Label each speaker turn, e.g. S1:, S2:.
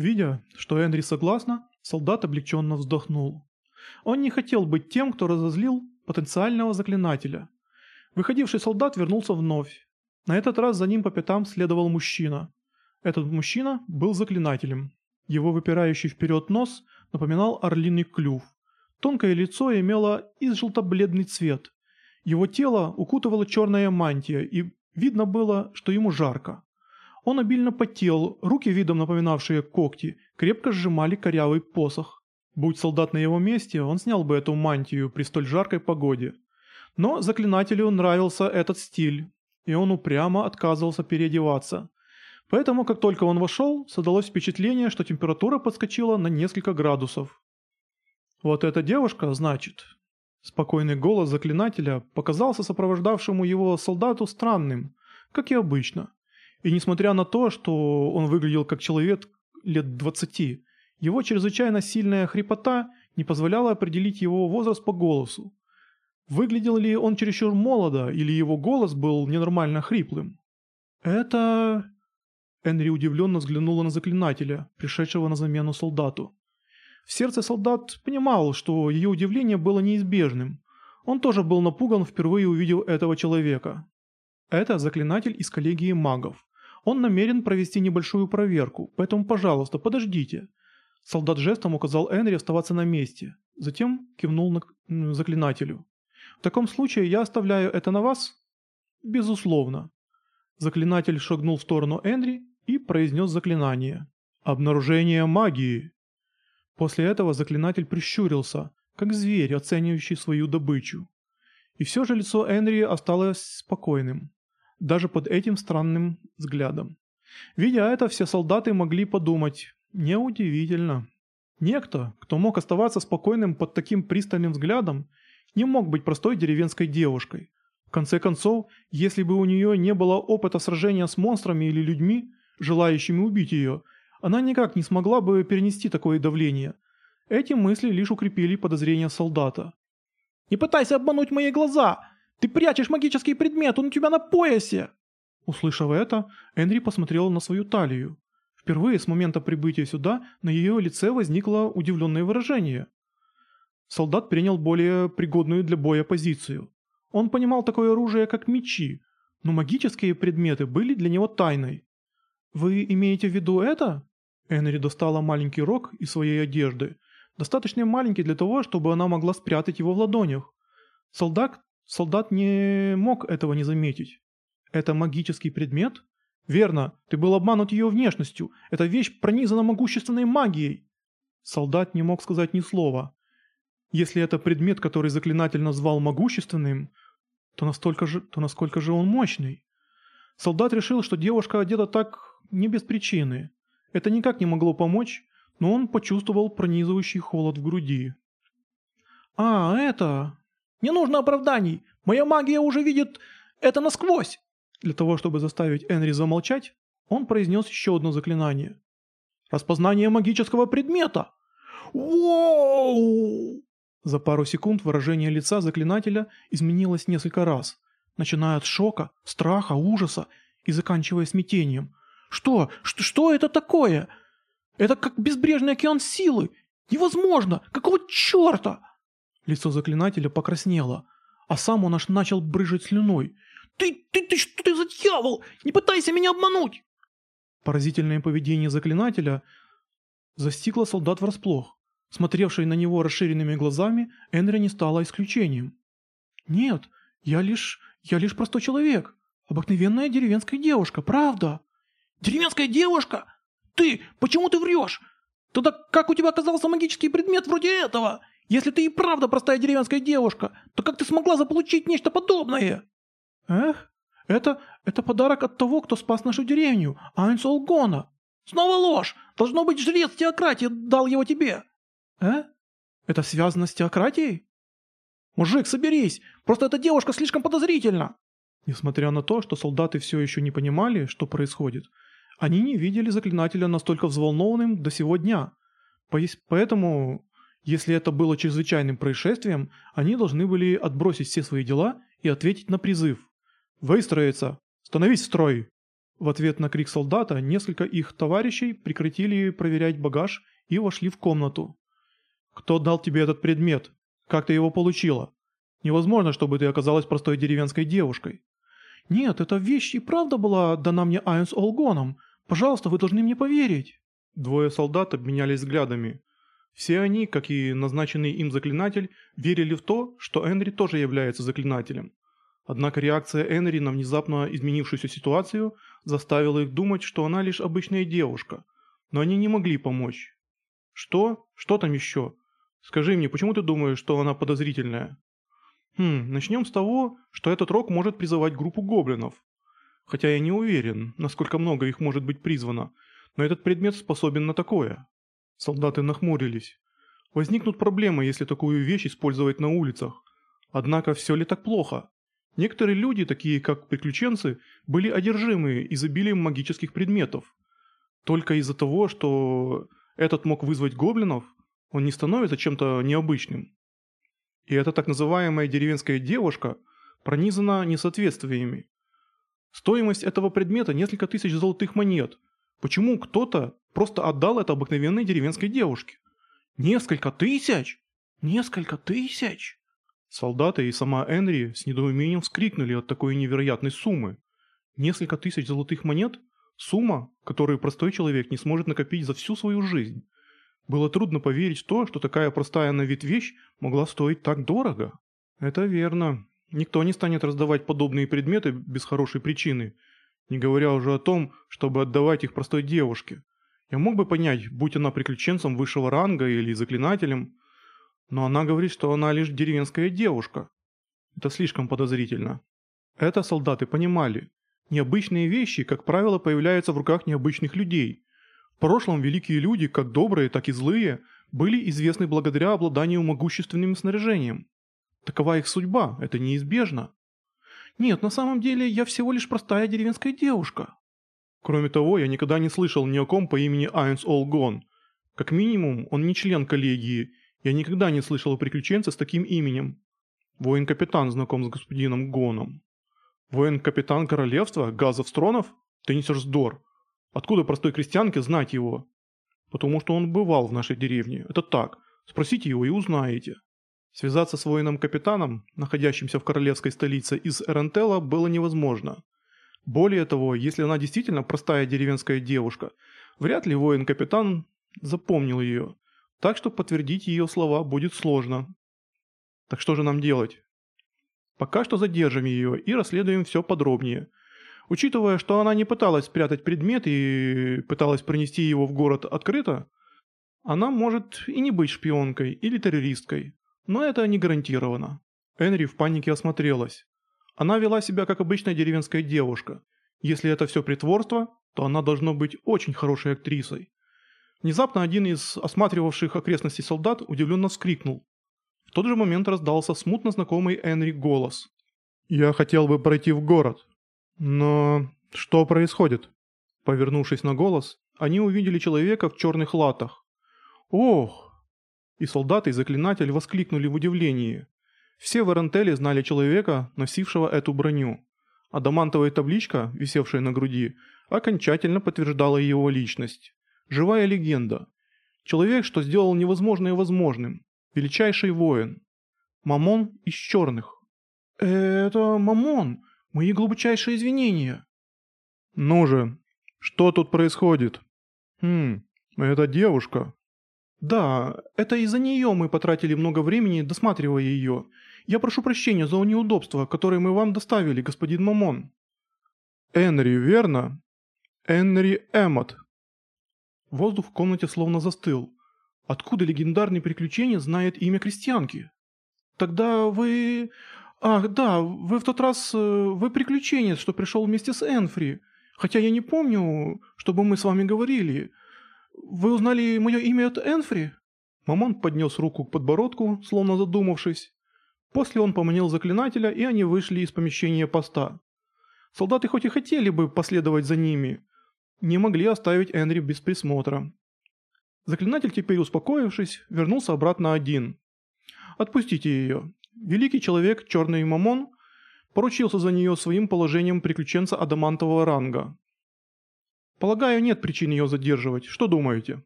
S1: Видя, что Энри согласна, солдат облегченно вздохнул. Он не хотел быть тем, кто разозлил потенциального заклинателя. Выходивший солдат вернулся вновь. На этот раз за ним по пятам следовал мужчина. Этот мужчина был заклинателем. Его выпирающий вперед нос напоминал орлиный клюв. Тонкое лицо имело из желто-бледный цвет. Его тело укутывала черная мантия, и видно было, что ему жарко. Он обильно потел, руки видом напоминавшие когти, крепко сжимали корявый посох. Будь солдат на его месте, он снял бы эту мантию при столь жаркой погоде. Но заклинателю нравился этот стиль, и он упрямо отказывался переодеваться. Поэтому, как только он вошел, создалось впечатление, что температура подскочила на несколько градусов. «Вот эта девушка, значит...» Спокойный голос заклинателя показался сопровождавшему его солдату странным, как и обычно. И несмотря на то, что он выглядел как человек лет двадцати, его чрезвычайно сильная хрипота не позволяла определить его возраст по голосу. Выглядел ли он чересчур молодо, или его голос был ненормально хриплым? «Это...» Энри удивленно взглянула на заклинателя, пришедшего на замену солдату. В сердце солдат понимал, что ее удивление было неизбежным. Он тоже был напуган, впервые увидев этого человека. Это заклинатель из коллегии магов. Он намерен провести небольшую проверку, поэтому, пожалуйста, подождите. Солдат жестом указал Энри оставаться на месте, затем кивнул на заклинателю. В таком случае я оставляю это на вас? Безусловно. Заклинатель шагнул в сторону Энри и произнес заклинание. Обнаружение магии. После этого заклинатель прищурился, как зверь, оценивающий свою добычу. И все же лицо Энри осталось спокойным даже под этим странным взглядом. Видя это, все солдаты могли подумать, неудивительно. Некто, кто мог оставаться спокойным под таким пристальным взглядом, не мог быть простой деревенской девушкой. В конце концов, если бы у нее не было опыта сражения с монстрами или людьми, желающими убить ее, она никак не смогла бы перенести такое давление. Эти мысли лишь укрепили подозрения солдата. «Не пытайся обмануть мои глаза! Ты прячешь магический предмет, он у тебя на поясе!» Услышав это, Энри посмотрела на свою талию. Впервые с момента прибытия сюда на ее лице возникло удивленное выражение. Солдат принял более пригодную для боя позицию. Он понимал такое оружие, как мечи, но магические предметы были для него тайной. «Вы имеете в виду это?» Энри достала маленький рог из своей одежды, достаточно маленький для того, чтобы она могла спрятать его в ладонях. Солдат Солдат не мог этого не заметить. Это магический предмет? Верно, ты был обманут ее внешностью. Эта вещь пронизана могущественной магией. Солдат не мог сказать ни слова. Если это предмет, который заклинатель назвал могущественным, то, настолько же, то насколько же он мощный? Солдат решил, что девушка одета так не без причины. Это никак не могло помочь, но он почувствовал пронизывающий холод в груди. «А, это...» Не нужно оправданий. Моя магия уже видит это насквозь. Для того, чтобы заставить Энри замолчать, он произнес еще одно заклинание. Распознание магического предмета. Воу! За пару секунд выражение лица заклинателя изменилось несколько раз, начиная от шока, страха, ужаса и заканчивая смятением. Что? Что, что это такое? Это как безбрежный океан силы. Невозможно! Какого черта? Лицо заклинателя покраснело, а сам он аж начал брыжить слюной. «Ты, ты, ты, что ты за дьявол? Не пытайся меня обмануть!» Поразительное поведение заклинателя застигло солдат врасплох. Смотревший на него расширенными глазами, Энри не стала исключением. «Нет, я лишь... я лишь простой человек. Обыкновенная деревенская девушка, правда?» «Деревенская девушка? Ты, почему ты врешь? Тогда как у тебя оказался магический предмет вроде этого? Если ты и правда простая деревенская девушка, то как ты смогла заполучить нечто подобное?» «Эх, это... это подарок от того, кто спас нашу деревню, Айнс Олгона. Снова ложь! Должно быть, жрец теократии дал его тебе!» «Э? Это связано с теократией?» «Мужик, соберись! Просто эта девушка слишком подозрительна!» Несмотря на то, что солдаты все еще не понимали, что происходит, они не видели заклинателя настолько взволнованным до сего дня. Поэтому если это было чрезвычайным происшествием, они должны были отбросить все свои дела и ответить на призыв. «Выстроиться! Становись в строй!» В ответ на крик солдата несколько их товарищей прекратили проверять багаж и вошли в комнату. «Кто дал тебе этот предмет? Как ты его получила? Невозможно, чтобы ты оказалась простой деревенской девушкой». «Нет, эта вещь и правда была дана мне Айнс Олгоном. Пожалуйста, вы должны мне поверить». Двое солдат обменялись взглядами. Все они, как и назначенный им заклинатель, верили в то, что Энри тоже является заклинателем. Однако реакция Энри на внезапно изменившуюся ситуацию заставила их думать, что она лишь обычная девушка. Но они не могли помочь. «Что? Что там еще? Скажи мне, почему ты думаешь, что она подозрительная?» «Хм, начнем с того, что этот рок может призывать группу гоблинов. Хотя я не уверен, насколько много их может быть призвано, но этот предмет способен на такое». Солдаты нахмурились. Возникнут проблемы, если такую вещь использовать на улицах. Однако все ли так плохо? Некоторые люди, такие как приключенцы, были одержимы изобилием магических предметов. Только из-за того, что этот мог вызвать гоблинов, он не становится чем-то необычным. И эта так называемая деревенская девушка пронизана несоответствиями. Стоимость этого предмета несколько тысяч золотых монет. Почему кто-то Просто отдал это обыкновенной деревенской девушке. Несколько тысяч? Несколько тысяч? Солдаты и сама Энри с недоумением вскрикнули от такой невероятной суммы. Несколько тысяч золотых монет? Сумма, которую простой человек не сможет накопить за всю свою жизнь. Было трудно поверить в то, что такая простая на вид вещь могла стоить так дорого. Это верно. Никто не станет раздавать подобные предметы без хорошей причины, не говоря уже о том, чтобы отдавать их простой девушке. Я мог бы понять, будь она приключенцем высшего ранга или заклинателем, но она говорит, что она лишь деревенская девушка. Это слишком подозрительно. Это солдаты понимали. Необычные вещи, как правило, появляются в руках необычных людей. В прошлом великие люди, как добрые, так и злые, были известны благодаря обладанию могущественным снаряжением. Такова их судьба, это неизбежно. Нет, на самом деле я всего лишь простая деревенская девушка. Кроме того, я никогда не слышал ни о ком по имени Айнс Олгон. Как минимум, он не член коллегии. Я никогда не слышал о приключенце с таким именем. Воин-капитан знаком с господином Гоном. Воин-капитан королевства? Газов Стронов? Ты несешь вздор. Откуда простой крестьянке знать его? Потому что он бывал в нашей деревне. Это так. Спросите его и узнаете. Связаться с воином-капитаном, находящимся в королевской столице из Эрентела, было невозможно. Более того, если она действительно простая деревенская девушка, вряд ли воин-капитан запомнил ее, так что подтвердить ее слова будет сложно. Так что же нам делать? Пока что задержим ее и расследуем все подробнее. Учитывая, что она не пыталась спрятать предмет и пыталась принести его в город открыто, она может и не быть шпионкой или террористкой, но это не гарантировано. Энри в панике осмотрелась. Она вела себя как обычная деревенская девушка. Если это все притворство, то она должна быть очень хорошей актрисой. Внезапно один из осматривавших окрестности солдат удивленно вскрикнул. В тот же момент раздался смутно знакомый Энри голос. «Я хотел бы пройти в город. Но что происходит?» Повернувшись на голос, они увидели человека в черных латах. «Ох!» И солдаты и заклинатель воскликнули в удивлении. Все в Эрентеле знали человека, носившего эту броню. Адамантовая табличка, висевшая на груди, окончательно подтверждала его личность. Живая легенда. Человек, что сделал невозможное возможным. Величайший воин. Мамон из черных. «Это Мамон. Мои глубочайшие извинения». «Ну же, что тут происходит?» «Хм, это девушка». «Да, это из-за нее мы потратили много времени, досматривая ее. Я прошу прощения за неудобства, которые мы вам доставили, господин Мамон». «Энри, верно?» «Энри Эммот». Воздух в комнате словно застыл. Откуда легендарный приключение знает имя крестьянки? «Тогда вы... Ах, да, вы в тот раз... Э, вы приключенец, что пришел вместе с Энфри. Хотя я не помню, чтобы мы с вами говорили. Вы узнали мое имя от Энфри?» Мамон поднес руку к подбородку, словно задумавшись. После он поманил заклинателя, и они вышли из помещения поста. Солдаты хоть и хотели бы последовать за ними, не могли оставить Энри без присмотра. Заклинатель, теперь успокоившись, вернулся обратно один. «Отпустите ее. Великий человек, черный мамон, поручился за нее своим положением приключенца адамантового ранга. Полагаю, нет причин ее задерживать. Что думаете?»